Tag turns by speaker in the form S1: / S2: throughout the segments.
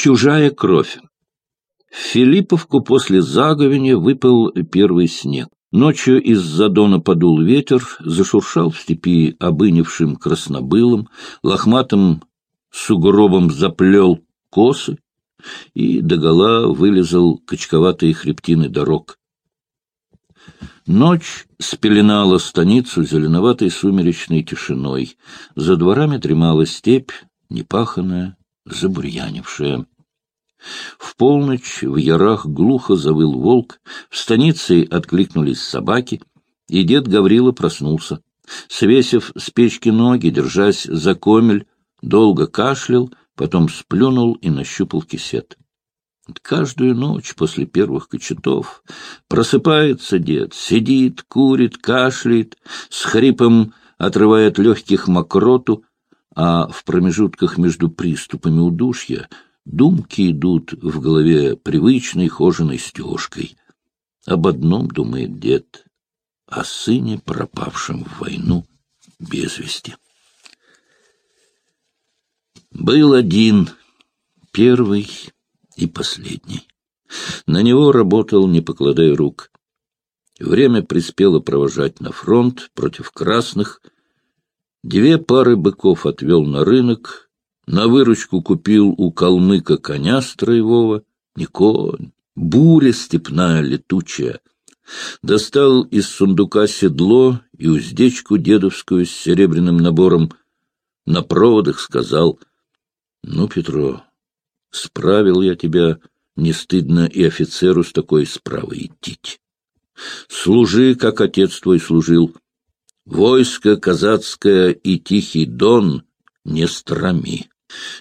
S1: Чужая кровь. В Филипповку после заговения выпал первый снег. Ночью из-за дона подул ветер, зашуршал в степи обынившим краснобылом, лохматым сугробом заплел косы и догола вылезал качковатые хребтины дорог. Ночь спеленала станицу зеленоватой сумеречной тишиной. За дворами дремала степь, непаханная, забурьянившая. В полночь в ярах глухо завыл волк, в станице откликнулись собаки, и дед Гаврила проснулся. Свесив с печки ноги, держась за комель, долго кашлял, потом сплюнул и нащупал кисет. Каждую ночь после первых кочетов просыпается дед, сидит, курит, кашляет, с хрипом отрывает легких мокроту, а в промежутках между приступами удушья думки идут в голове привычной хоженой стежкой. Об одном думает дед, о сыне, пропавшем в войну без вести. Был один, первый и последний. На него работал, не покладая рук. Время приспело провожать на фронт против красных. Две пары быков отвел на рынок, на выручку купил у калмыка коня строевого, не конь, буря степная летучая. Достал из сундука седло и уздечку дедовскую с серебряным набором. На проводах сказал, — Ну, Петро, Справил я тебя, не стыдно и офицеру с такой справой идти. Служи, как отец твой служил. Войско казацкое и тихий дон не страми.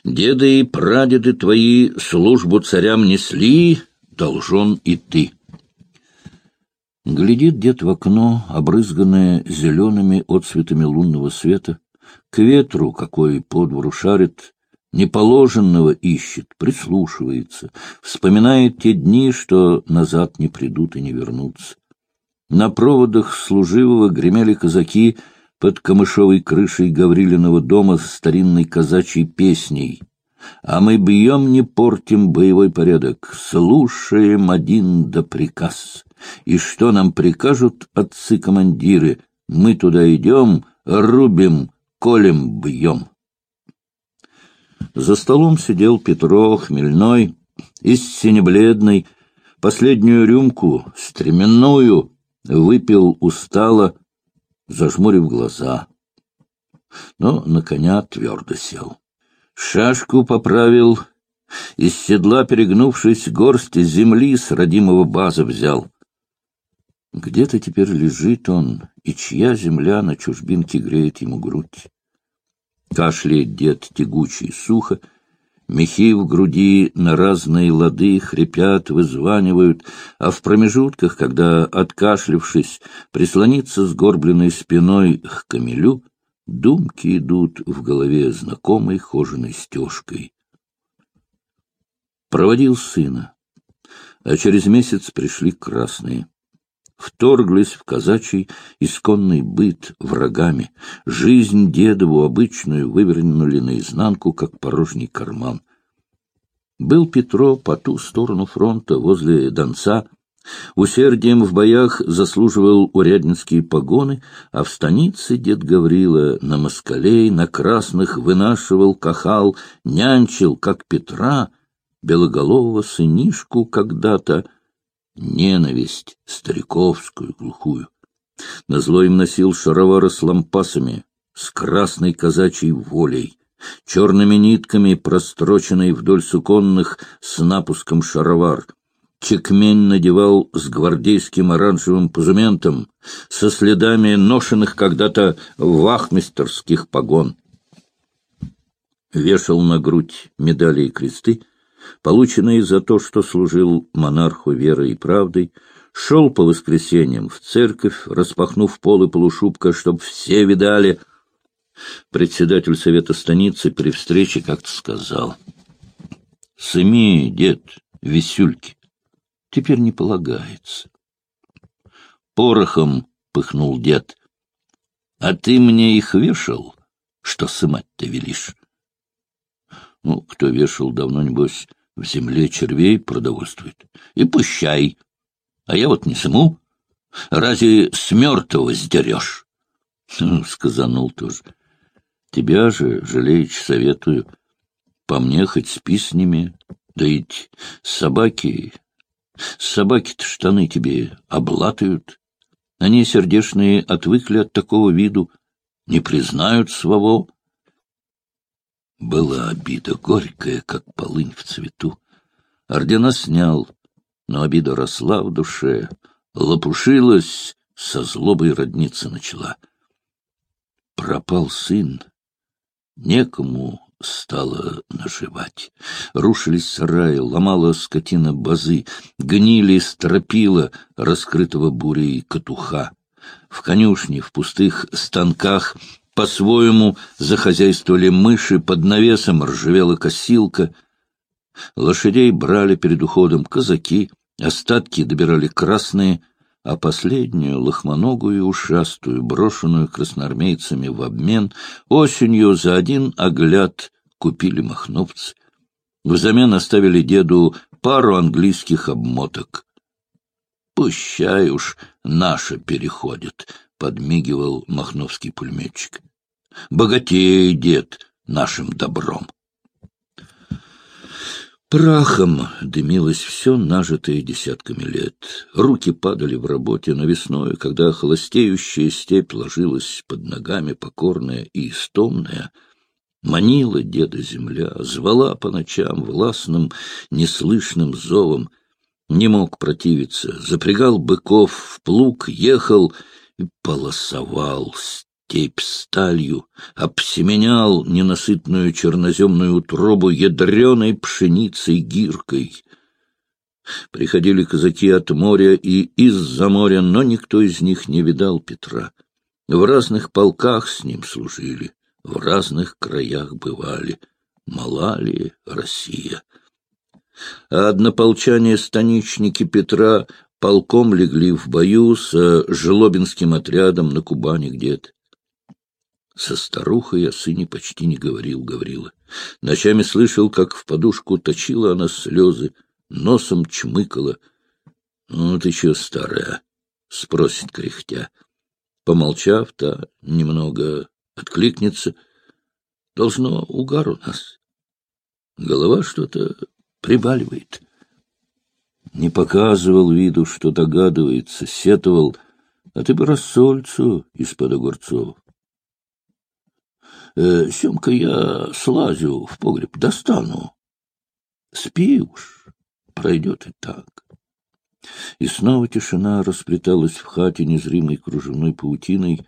S1: Деды и прадеды твои службу царям несли, должен и ты. Глядит дед в окно, обрызганное зелеными отцветами лунного света, к ветру, какой по двору шарит, неположенного ищет, прислушивается, вспоминает те дни, что назад не придут и не вернутся. На проводах служивого гремели казаки под камышовой крышей Гаврилиного дома с старинной казачьей песней. А мы бьем, не портим боевой порядок, слушаем один да приказ. И что нам прикажут отцы-командиры? Мы туда идем, рубим, колем, бьем. За столом сидел Петро хмельной, истинно бледный, последнюю рюмку, стременную, выпил устало, зажмурив глаза. Но на коня твердо сел. Шашку поправил, из седла, перегнувшись, горсть земли с родимого база взял. Где-то теперь лежит он, и чья земля на чужбинке греет ему грудь. Кашляет дед тягучий сухо, мехи в груди на разные лады хрипят, вызванивают, а в промежутках, когда, откашлившись, прислониться сгорбленной спиной к камелю, думки идут в голове знакомой хоженой стежкой. Проводил сына, а через месяц пришли красные вторглись в казачий исконный быт врагами, жизнь дедову обычную вывернули наизнанку, как порожний карман. Был Петро по ту сторону фронта, возле Донца, Усердием в боях заслуживал урядницкие погоны, а в станице дед Гаврила на москалей, на красных вынашивал, кахал, нянчил, как Петра, белоголового сынишку когда-то, ненависть стариковскую, глухую. Назло им носил шаровары с лампасами, с красной казачьей волей, черными нитками, простроченной вдоль суконных с напуском шаровар. Чекмень надевал с гвардейским оранжевым позументом, со следами ношенных когда-то вахмистерских погон. Вешал на грудь медали и кресты, полученный за то, что служил монарху верой и правдой, шел по воскресеньям в церковь, распахнув полы полушубка, чтоб все видали. Председатель совета станицы при встрече как-то сказал. — Сыми, дед, висюльки, теперь не полагается. Порохом пыхнул дед. — А ты мне их вешал, что сымать-то велишь? Ну, кто вешал, давно, небось, в земле червей продовольствует. И пущай. А я вот не сму. Разве с мертвого сдерешь? Ну, сказанул тоже. Тебя же, жалеючи, советую. По мне хоть спи с ними. Да ведь собаки... Собаки-то штаны тебе облатают. Они сердешные отвыкли от такого виду, не признают своего. Была обида горькая, как полынь в цвету. Ордена снял, но обида росла в душе, лопушилась, со злобой родница начала. Пропал сын, некому стало наживать. Рушились сараи, ломала скотина базы, гнили стропила раскрытого бурей катуха. В конюшне, в пустых станках по-своему захозяйствовали мыши, под навесом ржавела косилка. Лошадей брали перед уходом казаки, остатки добирали красные, а последнюю, лохмоногую ушастую, брошенную красноармейцами в обмен, осенью за один огляд купили махновцы. Взамен оставили деду пару английских обмоток. «Пущай уж наша переходит», — подмигивал махновский пулеметчик. Богатей, дед, нашим добром. Прахом дымилось все, нажитое десятками лет. Руки падали в работе, но весной, когда холостеющая степь ложилась под ногами, покорная и истомная, манила деда земля, звала по ночам властным, неслышным зовом, не мог противиться, запрягал быков в плуг, ехал и полосовал степь сталью, обсеменял ненасытную черноземную утробу ядреной пшеницей гиркой. Приходили казаки от моря и из-за моря, но никто из них не видал Петра. В разных полках с ним служили, в разных краях бывали. Мала ли Россия? А однополчане-станичники Петра полком легли в бою с Жлобинским отрядом на Кубани где-то. Со старухой о сыне почти не говорил, говорила. Ночами слышал, как в подушку точила она слезы, носом чмыкала. — Ну, ты что, старая? — спросит кряхтя. Помолчав, та немного откликнется. Должно угар у нас. Голова что-то прибаливает. Не показывал виду, что догадывается, сетовал, а ты бы рассольцу из-под огурцов. Э, Семка, я слазю в погреб, достану. Спи уж, пройдет и так. И снова тишина расплеталась в хате незримой кружевной паутиной.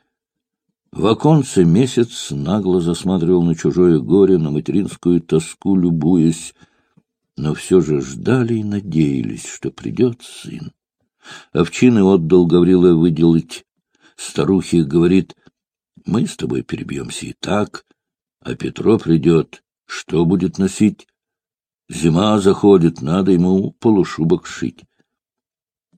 S1: В оконце месяц нагло засматривал на чужое горе, на материнскую тоску, любуясь, но все же ждали и надеялись, что придет сын. Овчины отдал Гаврила выделать. Старухе говорит, мы с тобой перебьемся и так, а Петро придет, что будет носить? Зима заходит, надо ему полушубок шить.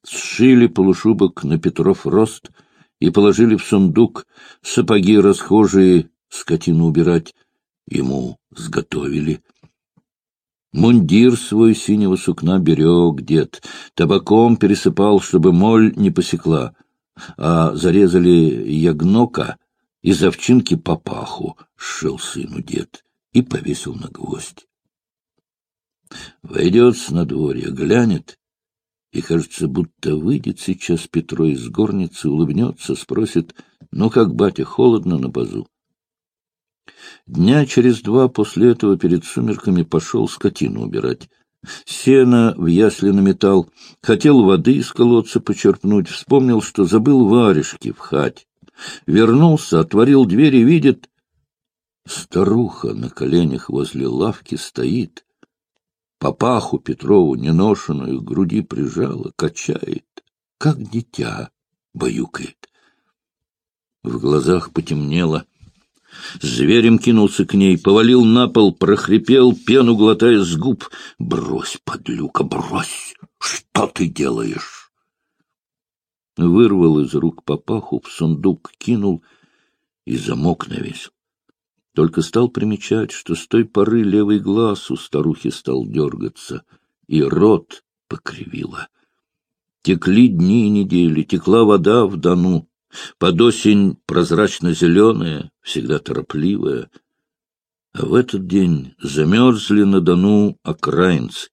S1: Сшили полушубок на Петров рост и положили в сундук, сапоги расхожие, скотину убирать, ему сготовили. Мундир свой синего сукна берег дед, табаком пересыпал, чтобы моль не посекла, а зарезали ягнока — из овчинки папаху сшил сыну дед и повесил на гвоздь. Войдет с надворья, глянет, и, кажется, будто выйдет сейчас Петро из горницы, улыбнется, спросит, ну как, батя, холодно на базу? Дня через два после этого перед сумерками пошел скотину убирать. Сено в ясли наметал, хотел воды из колодца почерпнуть, вспомнил, что забыл варежки в хате. Вернулся, отворил дверь и видит, старуха на коленях возле лавки стоит, папаху Петрову неношенную к груди прижала, качает, как дитя баюкает. В глазах потемнело. Зверем кинулся к ней, повалил на пол, прохрипел, пену глотая с губ. «Брось, подлюка, брось! Что ты делаешь?» Вырвал из рук папаху, в сундук кинул и замок навесил. Только стал примечать, что с той поры левый глаз у старухи стал дергаться, и рот покривило. Текли дни и недели, текла вода в Дону, под осень прозрачно-зеленая, всегда торопливая. А в этот день замерзли на Дону окраинцы.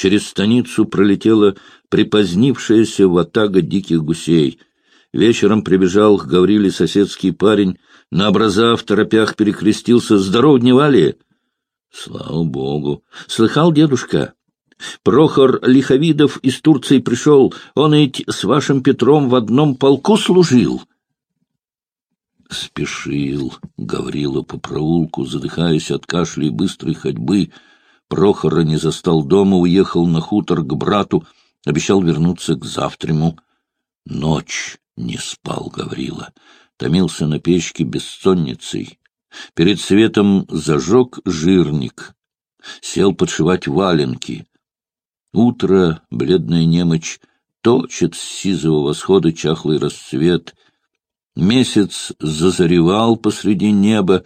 S1: Через станицу пролетела припозднившаяся ватага диких гусей. Вечером прибежал к Гавриле соседский парень, на образа в торопях перекрестился. «Здоров, дневали!» «Слава Богу!» «Слыхал, дедушка?» Прохор Лиховидов из Турции пришел, он ведь с вашим Петром в одном полку служил. Спешил Гаврила по проулку, задыхаясь от кашля и быстрой ходьбы. Прохора не застал дома, уехал на хутор к брату, обещал вернуться к завтраму. Ночь не спал Гаврила, томился на печке бессонницей. Перед светом зажег жирник, сел подшивать валенки. Утро, бледная немочь, точит с сизого восхода чахлый рассвет. Месяц зазаревал посреди неба,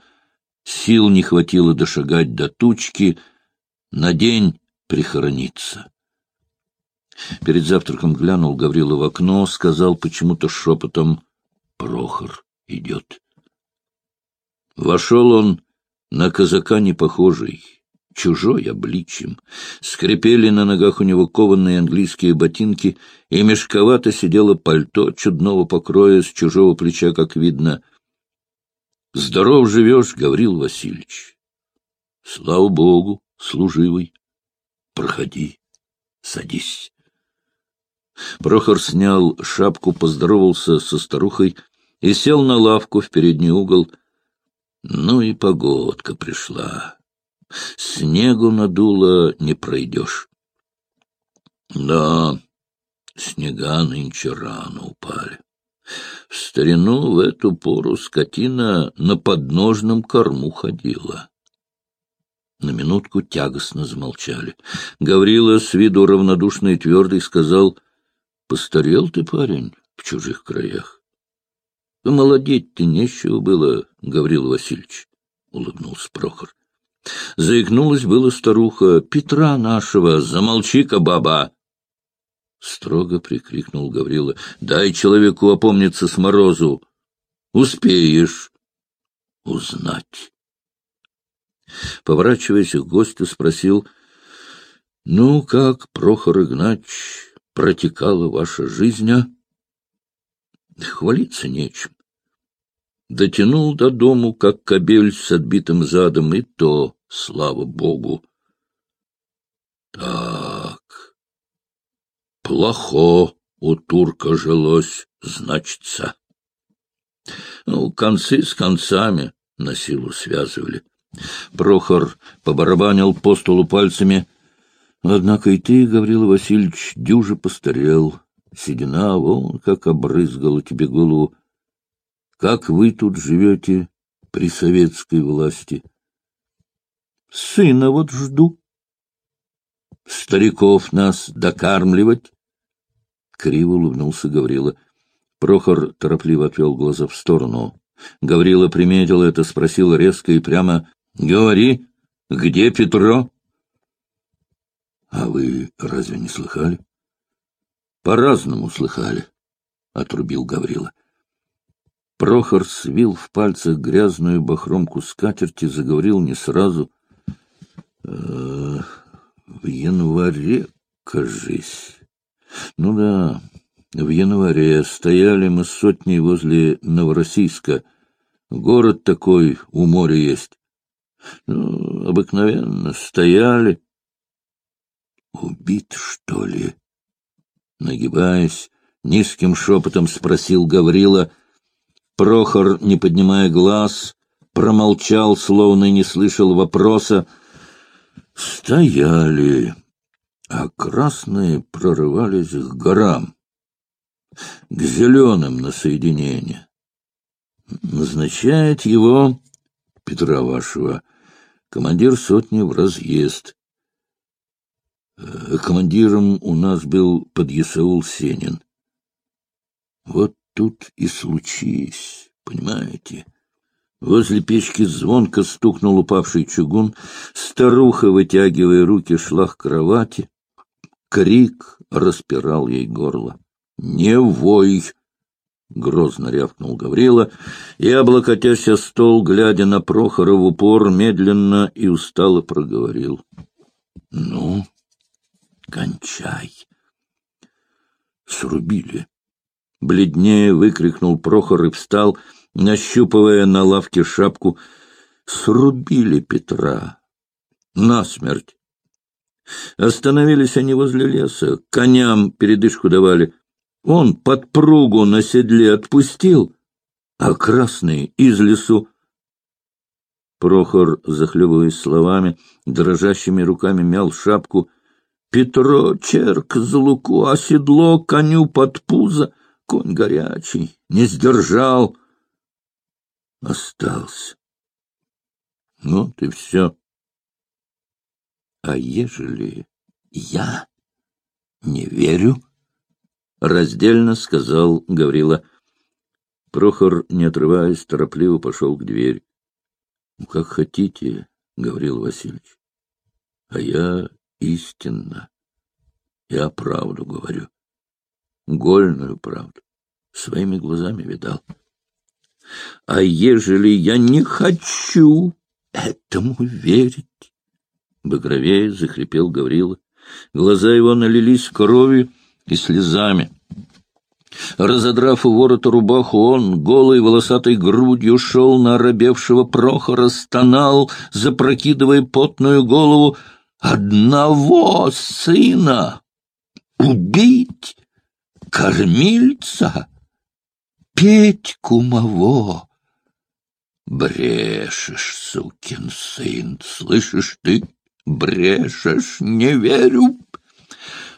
S1: сил не хватило дошагать до тучки, на день прихорониться. Перед завтраком глянул Гаврила в окно, сказал почему-то шепотом «Прохор идет». Вошел он на казака не похожий, чужой обличьем. Скрипели на ногах у него кованные английские ботинки, и мешковато сидело пальто чудного покроя с чужого плеча, как видно. — Здоров живешь, Гаврил Васильевич. — Слава Богу, служивый. Проходи, садись. Прохор снял шапку, поздоровался со старухой и сел на лавку в передний угол. Ну и погодка пришла. Снегу надуло не пройдешь. Да, снега нынче рано упали. В старину в эту пору скотина на подножном корму ходила. На минутку тягостно замолчали. Гаврила, с виду равнодушный и твердый, сказал, — Постарел ты, парень, в чужих краях. — Молодеть-то нечего было, Гаврил Васильевич, — улыбнулся Прохор. Заикнулась была старуха. — Петра нашего, замолчи-ка, баба! Строго прикрикнул Гаврила. — Дай человеку опомниться с морозу. Успеешь узнать. Поворачиваясь к гостю, спросил, — Ну, как, Прохор Игнач, протекала ваша жизнь, а? Хвалиться нечем. Дотянул до дому, как кобель с отбитым задом, и то, слава богу. Так, плохо у турка жилось, значится. Ну, концы с концами на силу связывали. Прохор побарабанил по столу пальцами. Однако и ты, Гаврила Васильевич, дюже постарел. Седина вон как обрызгала тебе голову. Как вы тут живете при советской власти? Сына вот жду. Стариков нас докармливать? Криво улыбнулся Гаврила. Прохор торопливо отвел глаза в сторону. Гаврила приметил это, спросил резко и прямо. — Говори, где Петро? — А вы разве не слыхали? — По-разному слыхали, — отрубил Гаврила. — Прохор свил в пальцах грязную бахромку скатерти, заговорил не сразу. «Э, в январе, кажись. Ну да, в январе стояли мы сотней возле Новороссийска. Город такой у моря есть. Ну, обыкновенно стояли. Убит, что ли? Нагибаясь, низким шепотом спросил Гаврила — Прохор, не поднимая глаз, промолчал, словно не слышал вопроса. Стояли, а красные прорывались к горам, к зеленым на соединение. Назначает его, Петра вашего, командир сотни в разъезд. Э, командиром у нас был подъясаул Сенин. Вот тут и случись, понимаете? Возле печки звонко стукнул упавший чугун. Старуха, вытягивая руки, шла к кровати. Крик распирал ей горло. — Не вой! — грозно рявкнул Гаврила, и, облокотясь о стол, глядя на Прохора в упор, медленно и устало проговорил. — Ну, кончай. Срубили. Бледнее выкрикнул Прохор и встал, нащупывая на лавке шапку. Срубили Петра. Насмерть. Остановились они возле леса, коням передышку давали. Он подпругу на седле отпустил, а красный из лесу. Прохор, захлебываясь словами, дрожащими руками мял шапку. Петро черк за луку, а седло коню под пузо. Конь горячий, не сдержал. Остался. Вот и все. А ежели я не верю? Раздельно сказал Гаврила. Прохор, не отрываясь, торопливо пошел к двери. Ну, — Как хотите, — Гаврил Васильевич. — А я истинно. Я правду говорю. Гольную правду. Своими глазами видал. А ежели я не хочу этому верить? Багровее захрипел Гаврила. Глаза его налились кровью и слезами. Разодрав у ворота рубаху, он голой волосатой грудью шел на оробевшего Прохора, стонал, запрокидывая потную голову. «Одного сына убить? Кормильца? Петьку моего?» «Брешешь, сукин сын, слышишь ты? Брешешь, не верю!»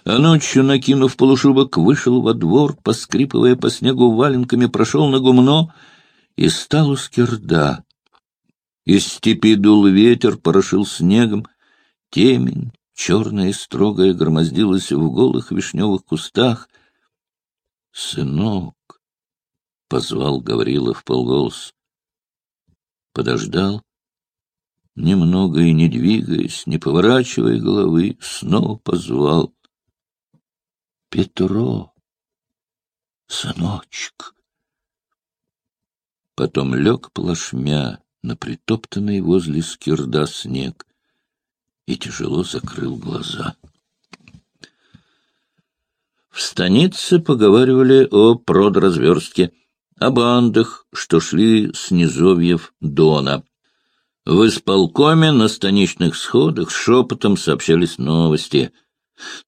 S1: А ночью, накинув полушубок, вышел во двор, поскрипывая по снегу валенками, прошел на гумно и стал у скирда. Из степи дул ветер, порошил снегом, темень, черная и строгая, громоздилась в голых вишневых кустах. — Сынок! — позвал Гаврилов полголос. Подождал, немного и не двигаясь, не поворачивая головы, снова позвал. Петро, сыночек. Потом лег плашмя на притоптанный возле скирда снег и тяжело закрыл глаза. В станице поговаривали о продразверстке, о бандах, что шли с низовьев Дона. В исполкоме на станичных сходах шепотом сообщались новости —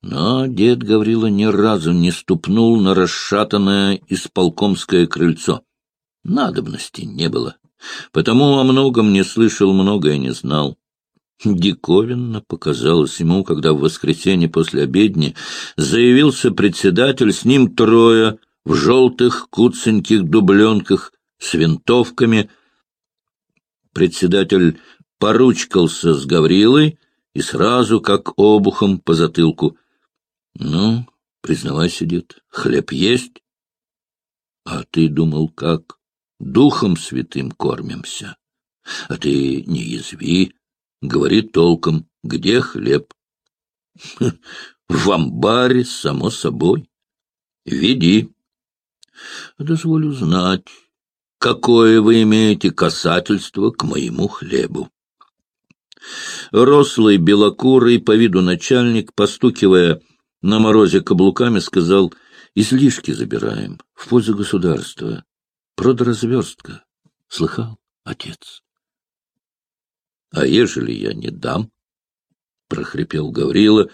S1: но дед Гаврила ни разу не ступнул на расшатанное исполкомское крыльцо. Надобности не было, потому о многом не слышал, многое не знал. Диковинно показалось ему, когда в воскресенье после обедни заявился председатель, с ним трое, в желтых куценьких дубленках, с винтовками. Председатель поручкался с Гаврилой, и сразу, как обухом по затылку. — Ну, признавайся, дед, хлеб есть? — А ты думал, как? Духом святым кормимся. А ты не язви, говори толком, где хлеб? — В амбаре, само собой. Веди. Дозволю знать, какое вы имеете касательство к моему хлебу. Рослый, белокурый, по виду начальник, постукивая на морозе каблуками, сказал, «Излишки забираем в пользу государства. Продразверстка. Слыхал, отец?» «А ежели я не дам?» — прохрипел Гаврила,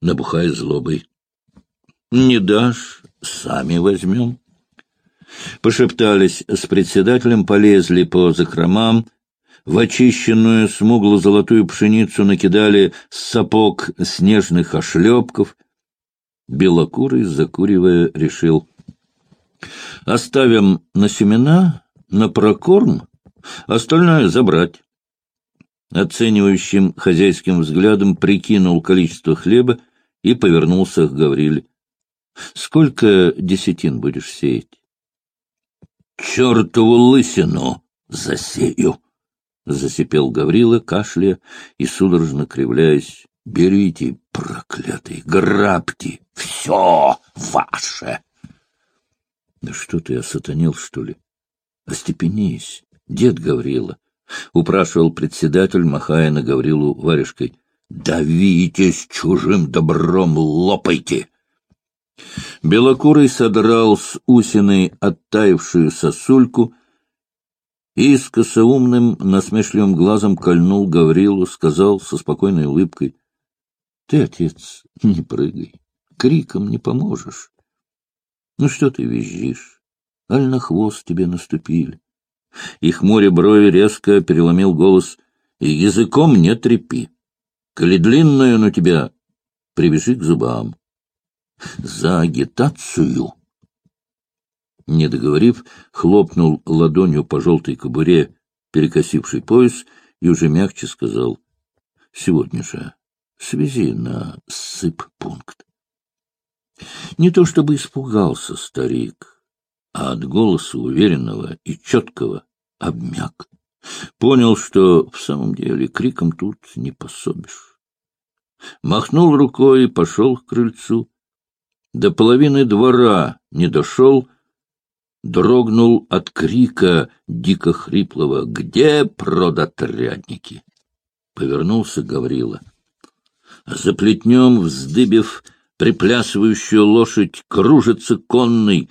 S1: набухая злобой. «Не дашь, сами возьмем». Пошептались с председателем, полезли по закромам, в очищенную смугло-золотую пшеницу накидали сапог снежных ошлепков. Белокурый, закуривая, решил. Оставим на семена, на прокорм, остальное забрать. Оценивающим хозяйским взглядом прикинул количество хлеба и повернулся к Гавриле. — Сколько десятин будешь сеять? — Чертову лысину! засею. — засипел Гаврила, кашляя и судорожно кривляясь. — Берите, проклятый, грабьте, все ваше! — Да что ты, осатанел, что ли? Остепенись, дед Гаврила! — упрашивал председатель, махая на Гаврилу варежкой. — Давитесь чужим добром, лопайте! Белокурый содрал с усиной оттаившую сосульку — Искоса умным, насмешливым глазом кольнул Гаврилу, сказал со спокойной улыбкой. — Ты, отец, не прыгай, криком не поможешь. Ну что ты визжишь? Аль на хвост тебе наступили. И хмуря брови резко переломил голос. И языком не трепи. Коли длинную на тебя, привяжи к зубам. За агитацию не договорив, хлопнул ладонью по желтой кобуре, перекосивший пояс, и уже мягче сказал — Сегодня же связи на сып-пункт. Не то чтобы испугался старик, а от голоса уверенного и четкого обмяк. Понял, что в самом деле криком тут не пособишь. Махнул рукой и пошел к крыльцу. До половины двора не дошел, дрогнул от крика дико хриплого «Где продотрядники?» Повернулся Гаврила. За плетнем, вздыбив приплясывающую лошадь, кружится конный.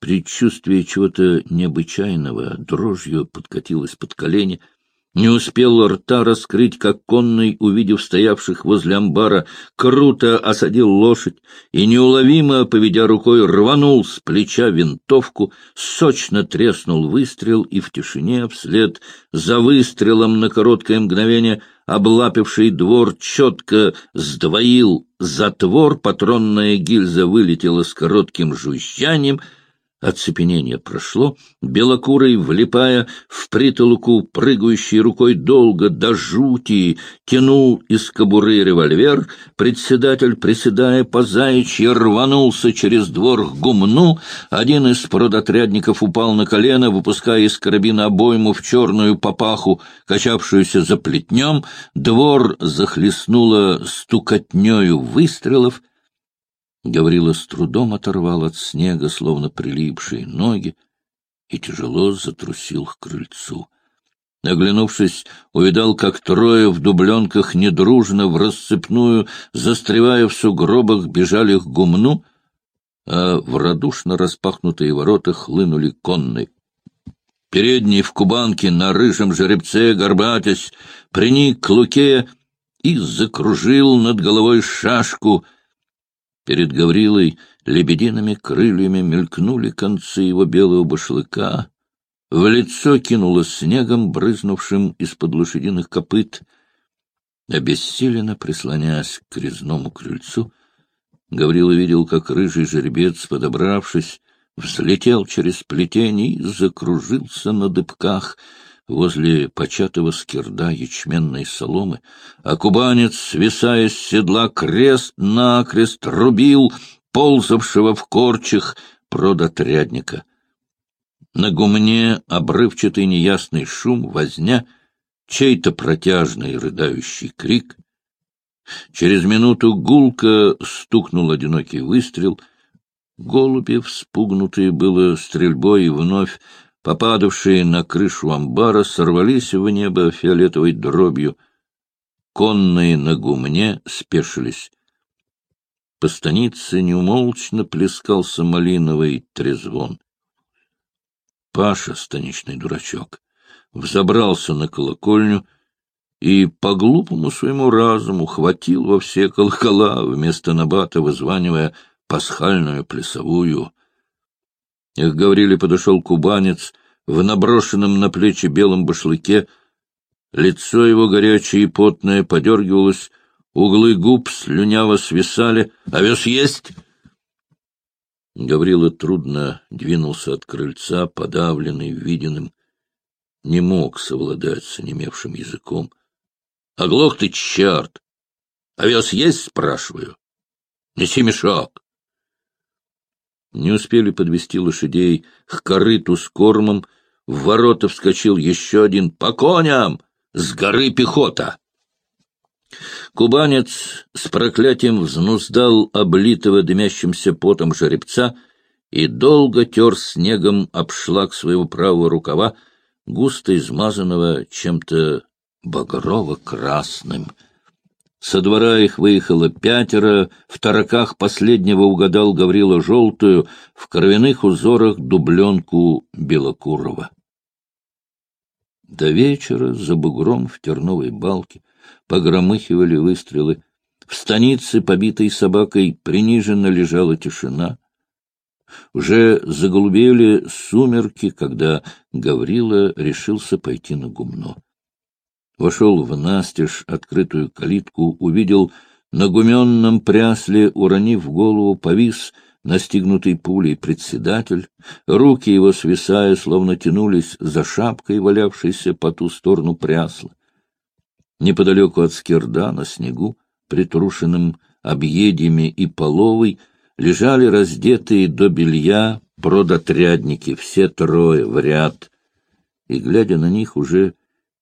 S1: Предчувствие чего-то необычайного дрожью подкатилось под колени — не успел рта раскрыть, как конный, увидев стоявших возле амбара, круто осадил лошадь и, неуловимо, поведя рукой, рванул с плеча винтовку, сочно треснул выстрел, и в тишине вслед за выстрелом на короткое мгновение облапивший двор четко сдвоил затвор, патронная гильза вылетела с коротким жужжанием — Оцепенение прошло, белокурый, влипая в притолоку, прыгающей рукой долго до жути, тянул из кобуры револьвер, председатель, приседая по заячьи, рванулся через двор к гумну, один из продотрядников упал на колено, выпуская из карабина обойму в черную папаху, качавшуюся за плетнем, двор захлестнуло стукотнею выстрелов — Гаврила с трудом оторвал от снега, словно прилипшие ноги, и тяжело затрусил к крыльцу. Оглянувшись, увидал, как трое в дубленках недружно в расцепную, застревая в сугробах, бежали к гумну, а в радушно распахнутые ворота хлынули конные. Передний в кубанке на рыжем жеребце, горбатясь, приник к луке и закружил над головой шашку — Перед Гаврилой лебедиными крыльями мелькнули концы его белого башлыка, в лицо кинуло снегом, брызнувшим из-под лошадиных копыт. Обессиленно прислонясь к резному крыльцу, Гаврила видел, как рыжий жеребец, подобравшись, взлетел через плетень и закружился на дыбках — возле початого скирда ячменной соломы, а кубанец, свисая с седла, крест-накрест рубил ползавшего в корчах продотрядника. На гумне обрывчатый неясный шум, возня, чей-то протяжный рыдающий крик. Через минуту гулко стукнул одинокий выстрел. Голуби, вспугнутые было стрельбой, вновь попадавшие на крышу амбара, сорвались в небо фиолетовой дробью. Конные на гумне спешились. По станице неумолчно плескался малиновый трезвон. Паша, станичный дурачок, взобрался на колокольню и по глупому своему разуму хватил во все колокола, вместо набата вызванивая пасхальную плясовую — их Гавриле подошел кубанец в наброшенном на плечи белом башлыке. Лицо его горячее и потное подергивалось, углы губ слюняво свисали. «Овес есть!» Гаврила трудно двинулся от крыльца, подавленный, виденным. Не мог совладать с онемевшим языком. — Оглох ты, черт! Овес есть, спрашиваю? Неси мешок. Не успели подвести лошадей к корыту с кормом, в ворота вскочил еще один «По коням! С горы пехота!» Кубанец с проклятием взнуздал облитого дымящимся потом жеребца и долго тер снегом обшлаг своего правого рукава, густо измазанного чем-то багрово-красным. Со двора их выехало пятеро, в тараках последнего угадал Гаврила желтую, в кровяных узорах дубленку Белокурова. До вечера за бугром в терновой балке погромыхивали выстрелы. В станице, побитой собакой, приниженно лежала тишина. Уже заголубели сумерки, когда Гаврила решился пойти на гумно. Вошел в настежь открытую калитку, увидел на гуменном прясле, уронив голову, повис настигнутый пулей председатель, руки его, свисая, словно тянулись за шапкой, валявшейся по ту сторону прясла. Неподалеку от скирда, на снегу, притрушенным объедьями и половой, лежали раздетые до белья продотрядники, все трое в ряд, и, глядя на них, уже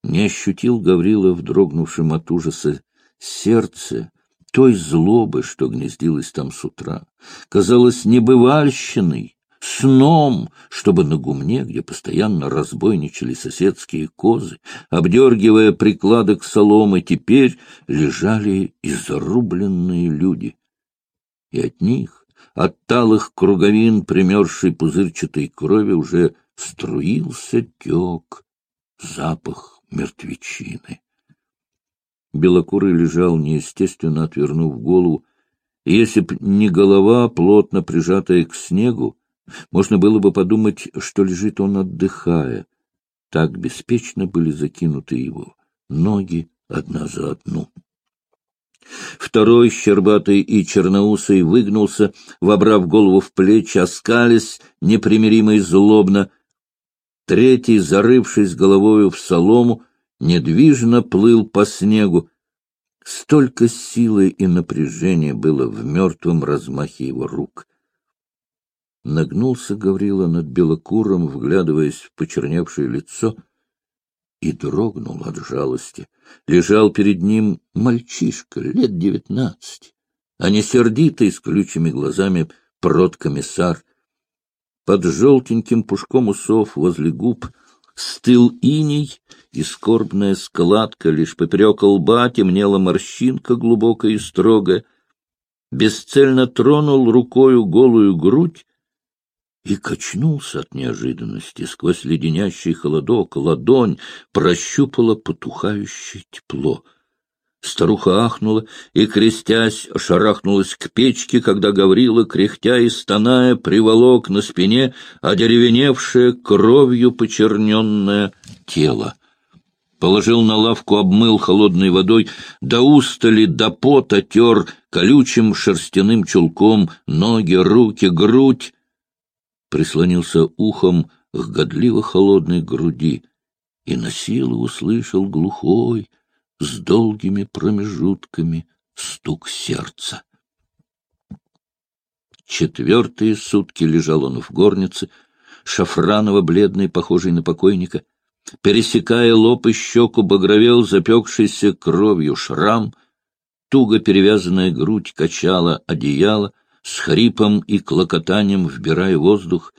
S1: не ощутил Гаврила в дрогнувшем от ужаса сердце той злобы, что гнездилась там с утра. Казалось небывальщиной, сном, чтобы на гумне, где постоянно разбойничали соседские козы, обдергивая прикладок соломы, теперь лежали изрубленные люди. И от них, от талых круговин примерзшей пузырчатой крови, уже струился тек, запах мертвечины. Белокурый лежал, неестественно отвернув голову, если б не голова, плотно прижатая к снегу, можно было бы подумать, что лежит он отдыхая. Так беспечно были закинуты его ноги одна за одну. Второй, щербатый и черноусый, выгнулся, вобрав голову в плечи, оскались непримиримо и злобно — Третий, зарывшись головою в солому, недвижно плыл по снегу. Столько силы и напряжения было в мертвом размахе его рук. Нагнулся Гаврила над белокуром, вглядываясь в почерневшее лицо, и дрогнул от жалости. Лежал перед ним мальчишка, лет девятнадцать, а не сердитый, с ключими глазами, продкомиссар — под желтеньким пушком усов возле губ стыл иней, и скорбная складка лишь поперек лба темнела морщинка глубокая и строгая. Бесцельно тронул рукою голую грудь и качнулся от неожиданности. Сквозь леденящий холодок ладонь прощупала потухающее тепло — Старуха ахнула и, крестясь, шарахнулась к печке, когда Гаврила, кряхтя и стоная, приволок на спине одеревеневшее кровью почерненное тело. Положил на лавку, обмыл холодной водой, до устали, до пота тер колючим шерстяным чулком ноги, руки, грудь. Прислонился ухом к годливо холодной груди и на силу услышал глухой, с долгими промежутками стук сердца. Четвертые сутки лежал он в горнице, шафраново-бледный, похожий на покойника. Пересекая лоб и щеку, багровел запекшийся кровью шрам, туго перевязанная грудь качала одеяло, с хрипом и клокотанием вбирая воздух.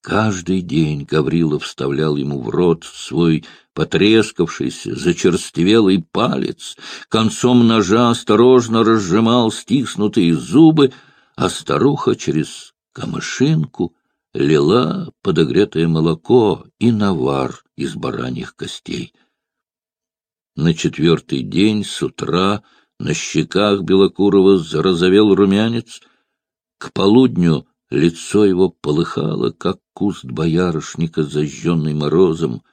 S1: Каждый день Гаврилов вставлял ему в рот свой потрескавшийся, зачерствелый палец, концом ножа осторожно разжимал стиснутые зубы, а старуха через камышинку лила подогретое молоко и навар из бараньих костей. На четвертый день с утра на щеках Белокурова зарозовел румянец. К полудню лицо его полыхало, как куст боярышника, зажженный морозом —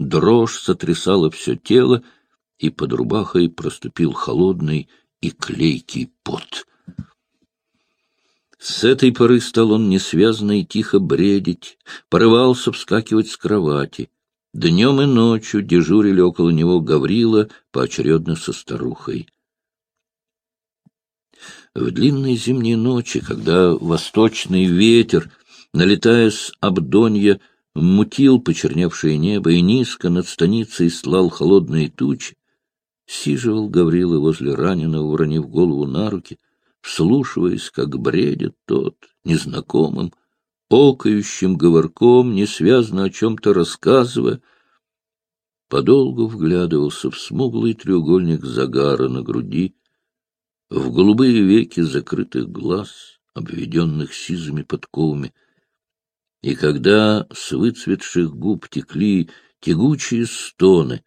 S1: Дрожь сотрясала все тело, и под рубахой проступил холодный и клейкий пот. С этой поры стал он несвязно и тихо бредить, порывался вскакивать с кровати. Днем и ночью дежурили около него Гаврила поочередно со старухой. В длинные зимние ночи, когда восточный ветер, налетая с Абдонья, мутил почерневшее небо и низко над станицей слал холодные тучи, сиживал Гаврила возле раненого, уронив голову на руки, вслушиваясь, как бредит тот, незнакомым, окающим говорком, несвязно о чем-то рассказывая, подолгу вглядывался в смуглый треугольник загара на груди, в голубые веки закрытых глаз, обведенных сизыми подковами. И когда с выцветших губ текли тягучие стоны,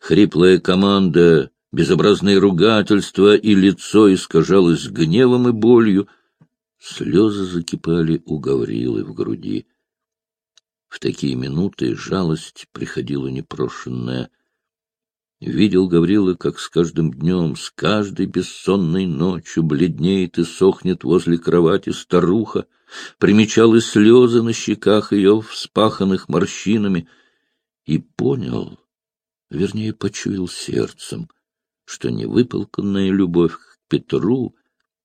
S1: хриплая команда, безобразные ругательства и лицо искажалось гневом и болью, слезы закипали у Гаврилы в груди. В такие минуты жалость приходила непрошенная — Видел Гаврила, как с каждым днем, с каждой бессонной ночью бледнеет и сохнет возле кровати старуха, примечал и слезы на щеках ее, вспаханных морщинами, и понял, вернее, почуял сердцем, что невыполканная любовь к Петру,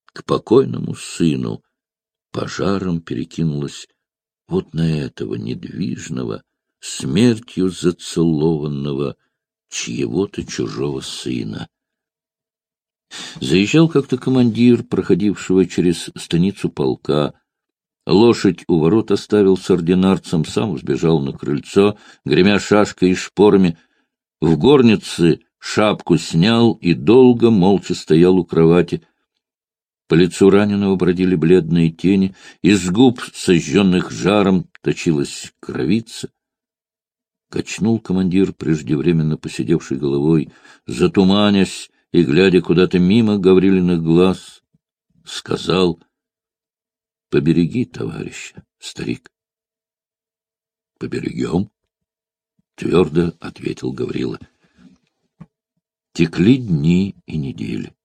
S1: к покойному сыну, пожаром перекинулась вот на этого недвижного, смертью зацелованного чьего-то чужого сына. Заезжал как-то командир, проходившего через станицу полка. Лошадь у ворот оставил с ординарцем, сам сбежал на крыльцо, гремя шашкой и шпорами. В горнице шапку снял и долго молча стоял у кровати. По лицу раненого бродили бледные тени, из губ, сожженных жаром, точилась кровица. Качнул командир, преждевременно посидевший головой, затуманясь и глядя куда-то мимо Гаврилиных глаз, сказал — Побереги, товарища, старик. — Поберегем, — твердо ответил Гаврила. Текли дни и недели.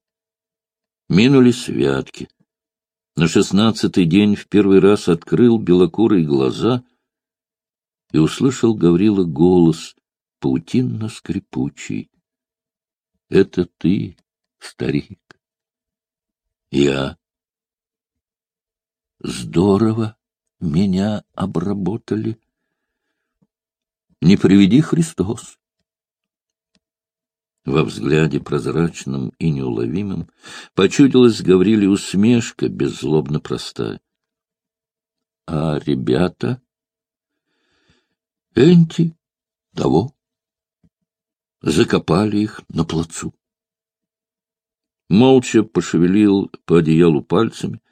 S1: Минули святки. На шестнадцатый день в первый раз открыл белокурые глаза — и услышал Гаврила голос, паутинно-скрипучий. — Это ты, старик? — Я. — Здорово меня обработали. — Не приведи Христос. Во взгляде прозрачном и неуловимом почудилась Гавриле усмешка, беззлобно простая. — А ребята Энти того. Закопали их на плацу. Молча пошевелил по одеялу пальцами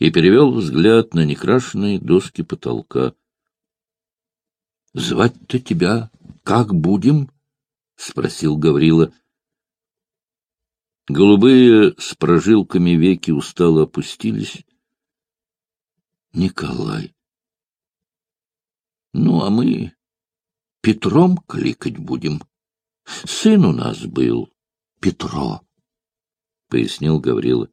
S1: и перевел взгляд на некрашенные доски потолка. — Звать-то тебя как будем? — спросил Гаврила. Голубые с прожилками веки устало опустились. — Николай. Ну, а мы Петром кликать будем. Сын у нас был Петро, — пояснил Гаврила.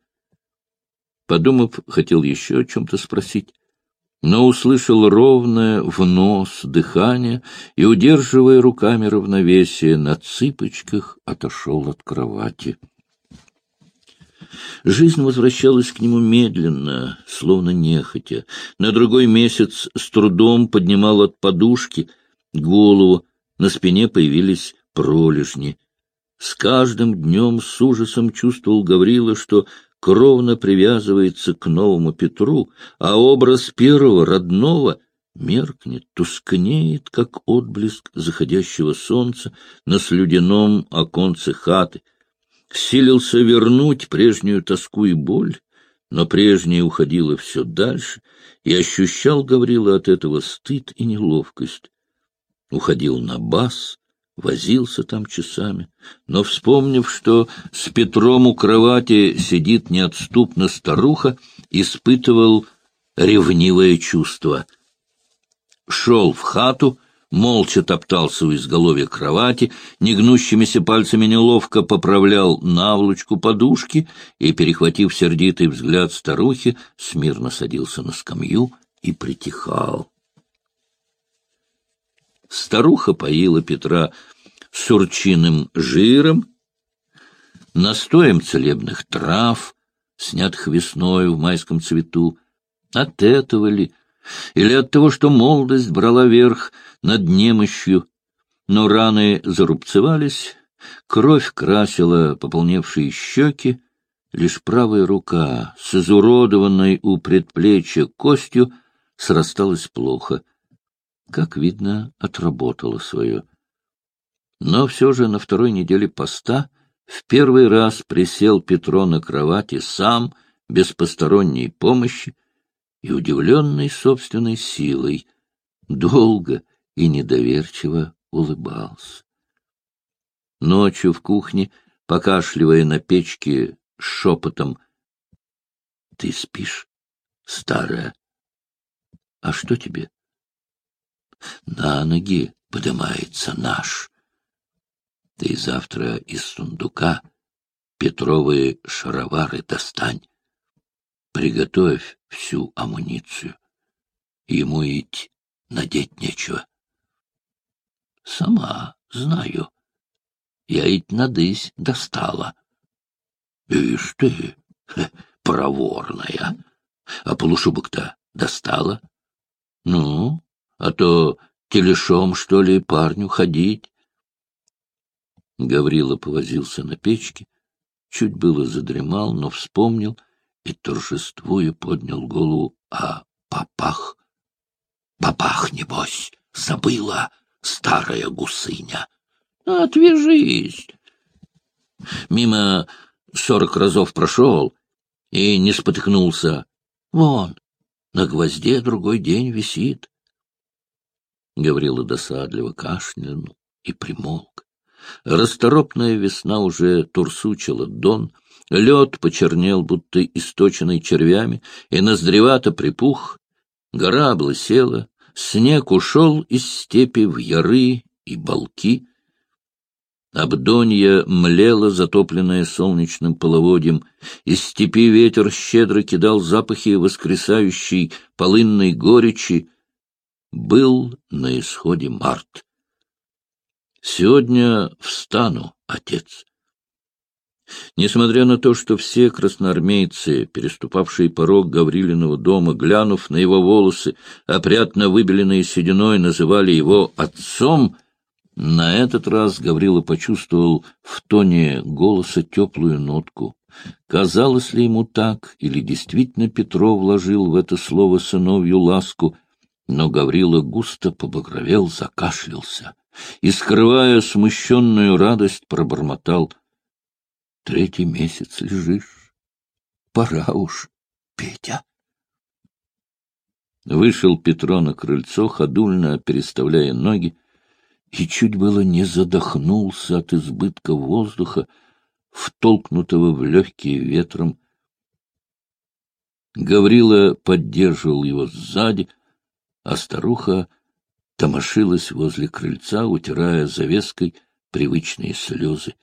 S1: Подумав, хотел еще о чем-то спросить, но услышал ровное в нос дыхание и, удерживая руками равновесие, на цыпочках отошел от кровати. Жизнь возвращалась к нему медленно, словно нехотя. На другой месяц с трудом поднимал от подушки голову, на спине появились пролежни. С каждым днем с ужасом чувствовал Гаврила, что кровно привязывается к новому Петру, а образ первого, родного, меркнет, тускнеет, как отблеск заходящего солнца на слюдяном оконце хаты — силился вернуть прежнюю тоску и боль, но прежнее уходило все дальше, и ощущал Гаврила от этого стыд и неловкость. Уходил на бас, возился там часами, но, вспомнив, что с Петром у кровати сидит неотступно старуха, испытывал ревнивое чувство. Шел в хату, молча топтался у изголовья кровати, негнущимися пальцами неловко поправлял наволочку подушки и, перехватив сердитый взгляд старухи, смирно садился на скамью и притихал. Старуха поила Петра сурчиным жиром, настоем целебных трав, снятых весной в майском цвету. От этого ли или от того, что молодость брала верх над немощью, но раны зарубцевались, кровь красила пополневшие щеки, лишь правая рука с изуродованной у предплечья костью срасталась плохо. Как видно, отработала свое. Но все же на второй неделе поста в первый раз присел Петро на кровати сам, без посторонней помощи, и, удивленный собственной силой, долго и недоверчиво улыбался. Ночью в кухне, покашливая на печке шепотом, — Ты спишь, старая? — А что тебе? — На ноги поднимается наш. Ты завтра из сундука Петровые шаровары достань. Приготовь всю амуницию. Ему идти надеть нечего. Сама знаю. Я ведь надысь достала. Ишь ты, проворная. А полушубок-то достала? Ну, а то телешом, что ли, парню ходить? Гаврила повозился на печке, чуть было задремал, но вспомнил — и, торжествуя, поднял голову. А попах? Попах, небось, забыла старая гусыня. Отвяжись. Мимо сорок разов прошел и не спотыкнулся. Вон, на гвозде другой день висит. Гаврила досадливо кашлянул и примолк. Расторопная весна уже турсучила дон, Лед почернел, будто источенный червями, и ноздревато припух. Гора облысела, снег ушел из степи в яры и балки. Абдонья млела, затопленная солнечным половодьем. Из степи ветер щедро кидал запахи воскресающей полынной горечи. Был на исходе март. Сегодня встану, отец. Несмотря на то, что все красноармейцы, переступавшие порог Гаврилиного дома, глянув на его волосы, опрятно выбеленные сединой, называли его отцом, на этот раз Гаврила почувствовал в тоне голоса теплую нотку. Казалось ли ему так, или действительно Петро вложил в это слово сыновью ласку, но Гаврила густо побагровел, закашлялся и, скрывая смущенную радость, пробормотал — Третий месяц лежишь. Пора уж, Петя. Вышел Петро на крыльцо, ходульно переставляя ноги, и чуть было не задохнулся от избытка воздуха, втолкнутого в легкие ветром. Гаврила поддерживал его сзади, а старуха томошилась возле крыльца, утирая завеской привычные слезы.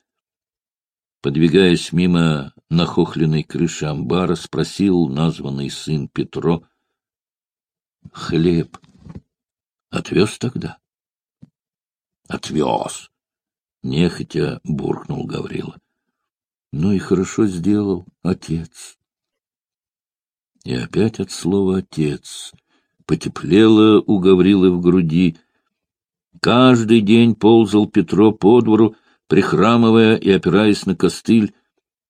S1: Подвигаясь мимо нахохленной крыши амбара, спросил названный сын Петро. — Хлеб отвез тогда? — Отвез. Нехотя буркнул Гаврила. — Ну и хорошо сделал, отец. И опять от слова «отец» потеплело у Гаврилы в груди. Каждый день ползал Петро по двору, прихрамывая и опираясь на костыль,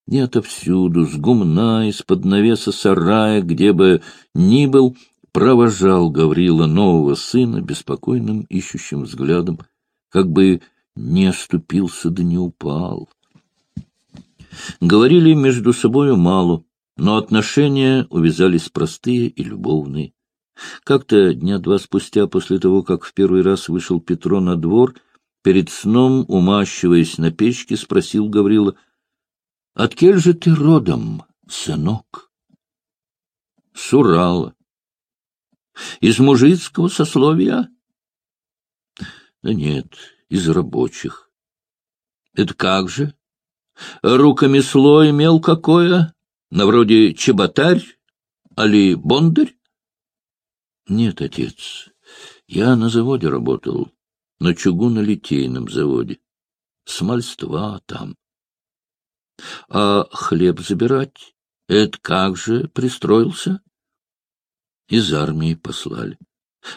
S1: не отовсюду, с гумна, из-под навеса сарая, где бы ни был, провожал Гаврила нового сына беспокойным ищущим взглядом, как бы не оступился да не упал. Говорили между собою мало, но отношения увязались простые и любовные. Как-то дня два спустя после того, как в первый раз вышел Петро на двор — Перед сном, умащиваясь на печке, спросил Гаврила, — Откель же ты родом, сынок? — С Урала. — Из мужицкого сословия? — Да нет, из рабочих. — Это как же? Рукомесло имел какое? На вроде чеботарь? Али бондарь? — Нет, отец, я на заводе работал на чугунолитейном заводе. Смольства там. А хлеб забирать? Это как же пристроился? из армии послали.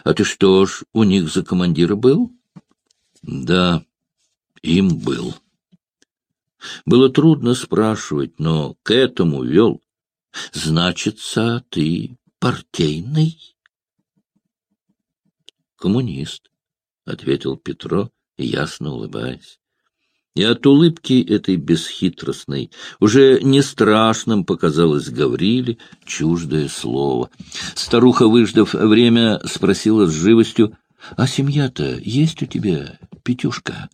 S1: А ты что ж, у них за командира был? Да, им был. Было трудно спрашивать, но к этому вел. Значится, ты партийный? Коммунист, — ответил Петро, ясно улыбаясь. И от улыбки этой бесхитростной, уже не страшным показалось Гавриле чуждое слово. Старуха, выждав время, спросила с живостью, — А семья-то есть у тебя, Петюшка?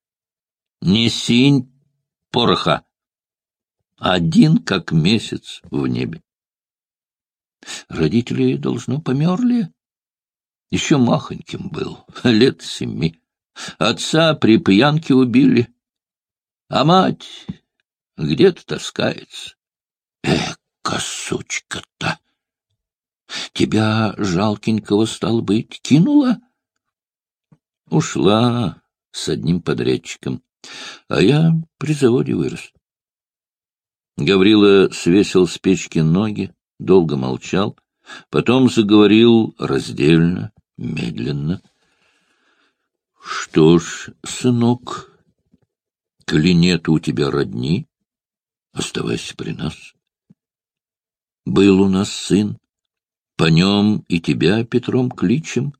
S1: — Не синь пороха, один как месяц в небе. Родители, должно, померли. Еще махоньким был, лет семи. Отца при пьянке убили, а мать где-то таскается. Эка, сучка-то! Тебя жалкенького, стал быть, кинула? Ушла с одним подрядчиком, а я при заводе вырос. Гаврила свесил с печки ноги, долго молчал, потом заговорил раздельно, медленно —— Что ж, сынок, коли нет у тебя родни, оставайся при нас. Был у нас сын, по нем и тебя Петром кличем.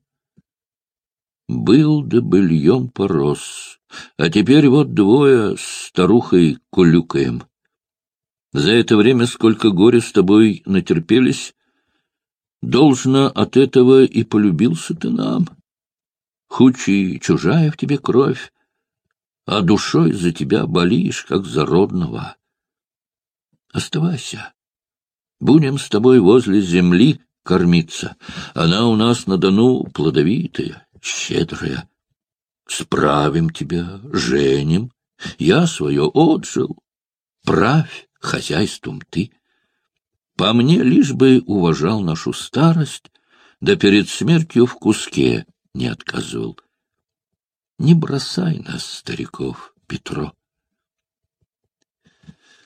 S1: Был да быльем порос, а теперь вот двое с старухой колюкаем. За это время сколько горя с тобой натерпелись, должно от этого и полюбился ты нам. И чужая в тебе кровь, а душой за тебя болишь, как за родного. Оставайся. Будем с тобой возле земли кормиться. Она у нас на Дону плодовитая, щедрая. Справим тебя, женим. Я свое отжил. Правь хозяйством ты. По мне лишь бы уважал нашу старость, да перед смертью в куске не отказывал. Не бросай нас, стариков, Петро.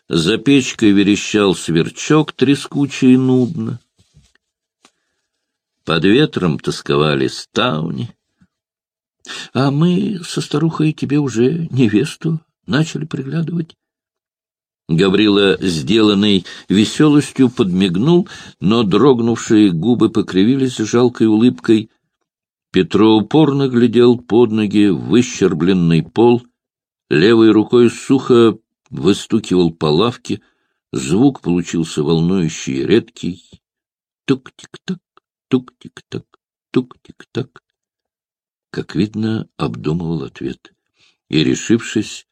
S1: За печкой верещал сверчок трескучий и нудно. Под ветром тосковали ставни. А мы со старухой тебе уже невесту начали приглядывать. Гаврила, сделанный веселостью, подмигнул, но дрогнувшие губы покривились жалкой улыбкой. Петро упорно глядел под ноги выщербленный пол, левой рукой сухо выстукивал по лавке, звук получился волнующий и редкий. Тук-тик-так, тук-тик-так, тук-тик-так. Как видно, обдумывал ответ. И, решившись,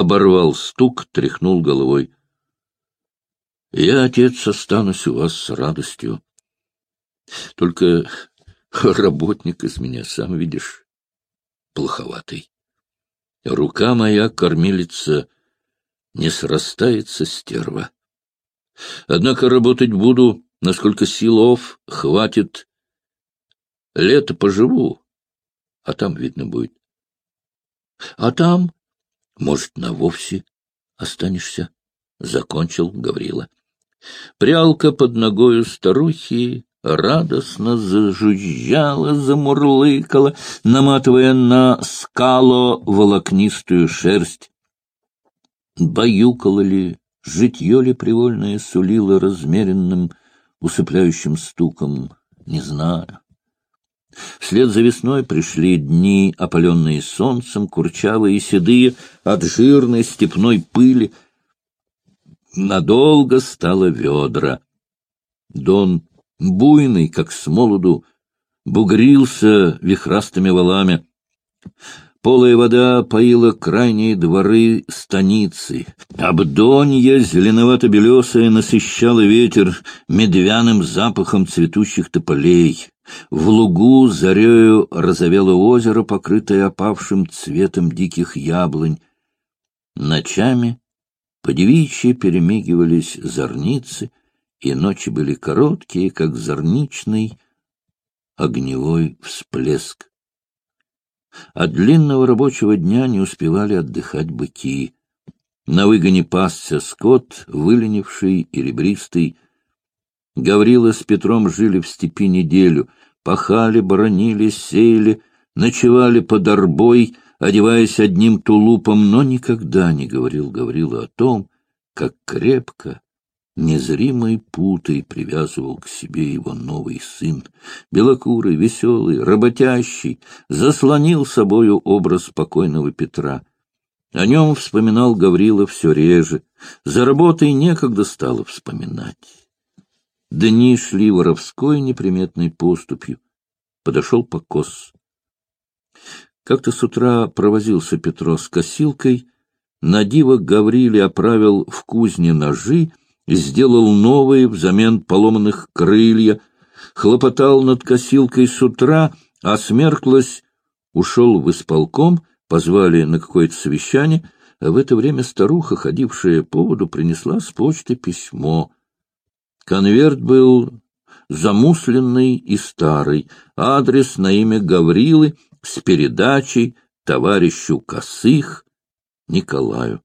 S1: оборвал стук, тряхнул головой. — Я, отец, останусь у вас с радостью. Только Работник из меня, сам видишь, плоховатый. Рука моя, кормилица, не срастается стерва. Однако работать буду, насколько силов хватит. Лето поживу, а там видно будет. А там, может, на вовсе останешься, — закончил Гаврила. Прялка под ногою старухи радостно зажужжала, замурлыкала, наматывая на скалу волокнистую шерсть. Баюкала ли, житье ли привольное сулило размеренным, усыпляющим стуком, не знаю. Вслед за весной пришли дни, опаленные солнцем, курчавые и седые, от жирной степной пыли. Надолго стало ведра. Дон буйный, как с молоду, бугрился вихрастыми валами. Полая вода поила крайние дворы станицы. Обдонья, зеленовато-белесая, насыщала ветер медвяным запахом цветущих тополей. В лугу зарею разовело озеро, покрытое опавшим цветом диких яблонь. Ночами подевичьи перемигивались зорницы — и ночи были короткие, как зорничный огневой всплеск. От длинного рабочего дня не успевали отдыхать быки. На выгоне пасся скот, выленивший и ребристый, Гаврила с Петром жили в степи неделю, пахали, боронили, сеяли, ночевали под арбой, одеваясь одним тулупом, но никогда не говорил Гаврила о том, как крепко, незримой путой привязывал к себе его новый сын. Белокурый, веселый, работящий, заслонил собою образ спокойного Петра. О нем вспоминал Гаврила все реже, за работой некогда стало вспоминать. Дни шли воровской неприметной поступью. Подошел покос. Как-то с утра провозился Петро с косилкой, на диво Гавриле оправил в кузне ножи, сделал новые взамен поломанных крылья, хлопотал над косилкой с утра, а смерклась, ушел в исполком, позвали на какое-то совещание, а в это время старуха, ходившая по воду, принесла с почты письмо. Конверт был замусленный и старый, адрес на имя Гаврилы с передачей товарищу Косых Николаю.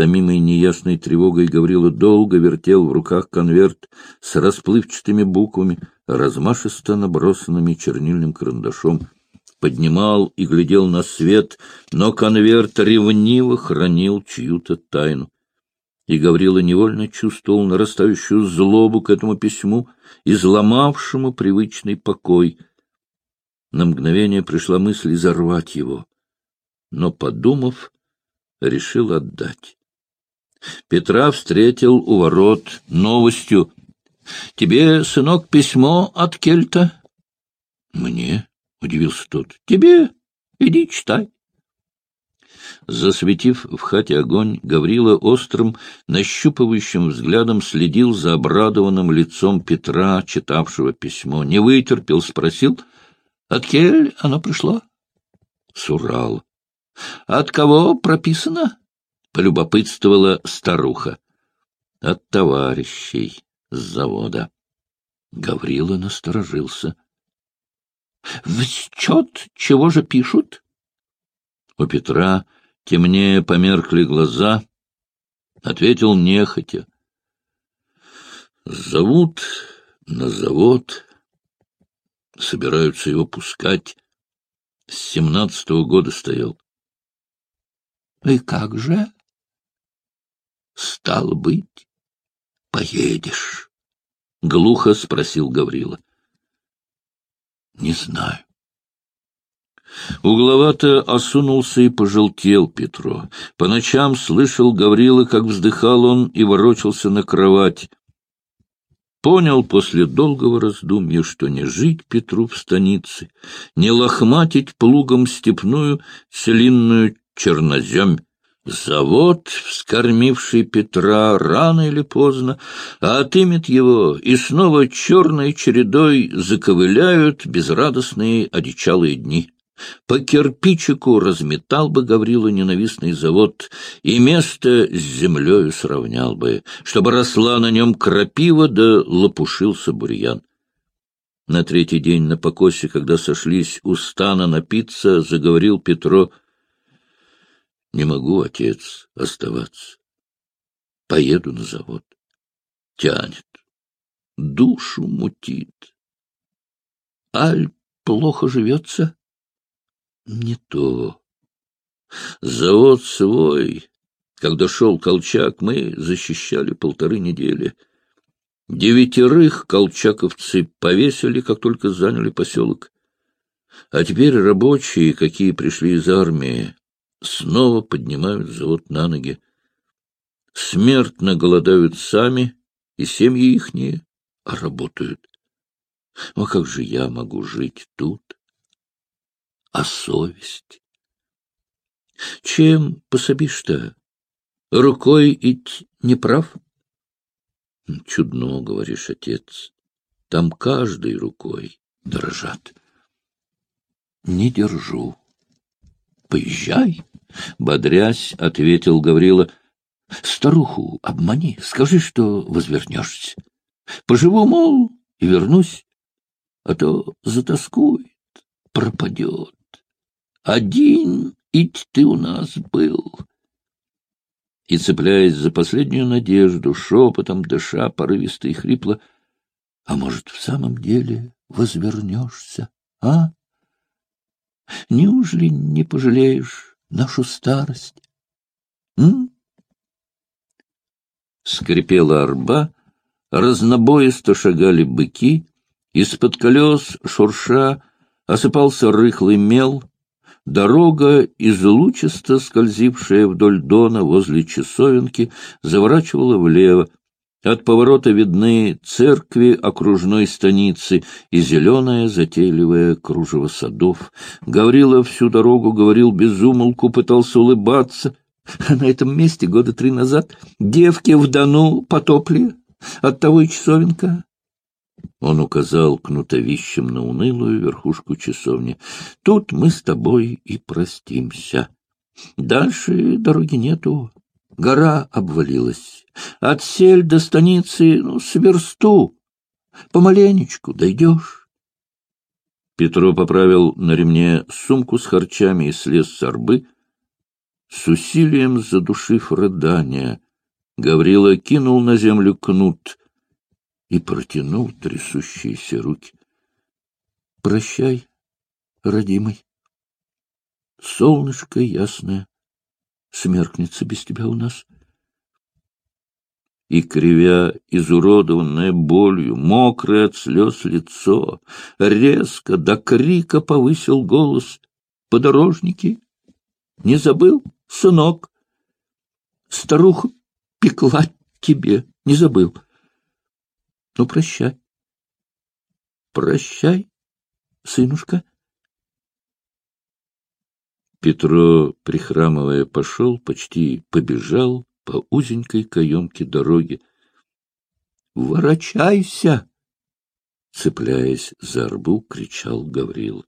S1: Томимый неясной тревогой Гаврила долго вертел в руках конверт с расплывчатыми буквами, размашисто набросанными чернильным карандашом. Поднимал и глядел на свет, но конверт ревниво хранил чью-то тайну. И Гаврила невольно чувствовал нарастающую злобу к этому письму, изломавшему привычный покой. На мгновение пришла мысль изорвать его, но, подумав, решил отдать. Петра встретил у ворот новостью. — Тебе, сынок, письмо от Кельта? — Мне? — удивился тот. — Тебе? Иди читай. Засветив в хате огонь, Гаврила острым, нащупывающим взглядом следил за обрадованным лицом Петра, читавшего письмо. Не вытерпел, спросил, — От кель оно пришло? — С Урала. — От кого прописано? — полюбопытствовала старуха. — От товарищей с завода. Гаврила насторожился. — В счет чего же пишут? У Петра темнее померкли глаза. Ответил нехотя. — Зовут на завод. Собираются его пускать. С семнадцатого года стоял. — И как же? Стало быть, поедешь? — глухо спросил Гаврила. — Не знаю. Угловато осунулся и пожелтел Петро. По ночам слышал Гаврила, как вздыхал он и ворочался на кровать. Понял после долгого раздумья, что не жить Петру в станице, не лохматить плугом степную целинную черноземь. Завод, вскормивший Петра, рано или поздно, а отымет его, и снова черной чередой заковыляют безрадостные одичалые дни. По кирпичику разметал бы Гаврила ненавистный завод и место с землею сравнял бы, чтобы росла на нем крапива да лопушился бурьян. На третий день на покосе, когда сошлись у стана напиться, заговорил Петро — не могу, отец, оставаться. Поеду на завод. Тянет. Душу мутит. Аль плохо живется? Не то. Завод свой. Когда шел Колчак, мы защищали полторы недели. Девятерых колчаковцы повесили, как только заняли поселок. А теперь рабочие, какие пришли из армии, снова поднимают завод на ноги. Смертно голодают сами, и семьи ихние, а работают. А как же я могу жить тут? А совесть? Чем пособишь-то? Рукой идти не прав? Чудно, говоришь, отец. Там каждой рукой дрожат. Не держу. Поезжай. — бодрясь, ответил Гаврила. — Старуху обмани, скажи, что возвернешься. Поживу, мол, и вернусь, а то затаскует, пропадет. Один ить ты у нас был. и, цепляясь за последнюю надежду, шепотом дыша, порывисто и хрипло, «А может, в самом деле возвернешься, а? Неужели не пожалеешь нашу старость?» М? Скрипела арба, разнобоисто шагали быки, из-под колес, шурша, осыпался рыхлый мел, дорога, излучисто скользившая вдоль дона возле часовенки, заворачивала влево, от поворота видны церкви окружной станицы и зеленое затейливое кружево садов. Гаврила всю дорогу говорил безумолку, пытался улыбаться. А на этом месте года три назад девки в Дону потопли, оттого и часовенка. Он указал кнутовищем на унылую верхушку часовни. Тут мы с тобой и простимся. Дальше дороги нету. Гора обвалилась. От сель до станицы, ну, с версту. Помаленечку дойдешь. Петро поправил на ремне сумку с харчами и слез с орбы, с усилием задушив рыдания. Гаврила кинул на землю кнут и протянул трясущиеся руки. — Прощай, родимый. Солнышко ясное, смеркнется без тебя у нас. И, кривя изуродованное болью, мокрое от слез лицо, резко до крика повысил голос. — Подорожники! Не забыл, сынок? Старуха пекла тебе, не забыл. Ну, прощай. Прощай, сынушка. Петро, прихрамывая, пошел, почти побежал по узенькой каемке дороги. «Ворочайся!» Цепляясь за арбу, кричал Гаврил.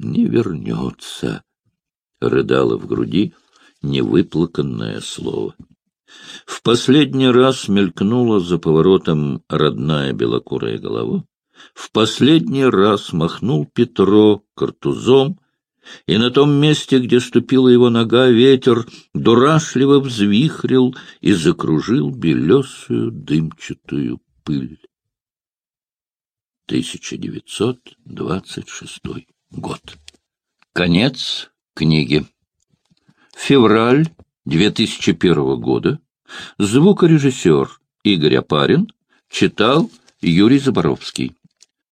S1: «Не вернется!» — рыдало в груди невыплаканное слово. В последний раз мелькнула за поворотом родная белокурая голова. В последний раз махнул Петро картузом, и на том месте, где ступила его нога, ветер дурашливо взвихрил и закружил белесую дымчатую пыль. 1926 год. Конец книги. Февраль 2001 года. Звукорежиссер Игорь Апарин читал Юрий Заборовский.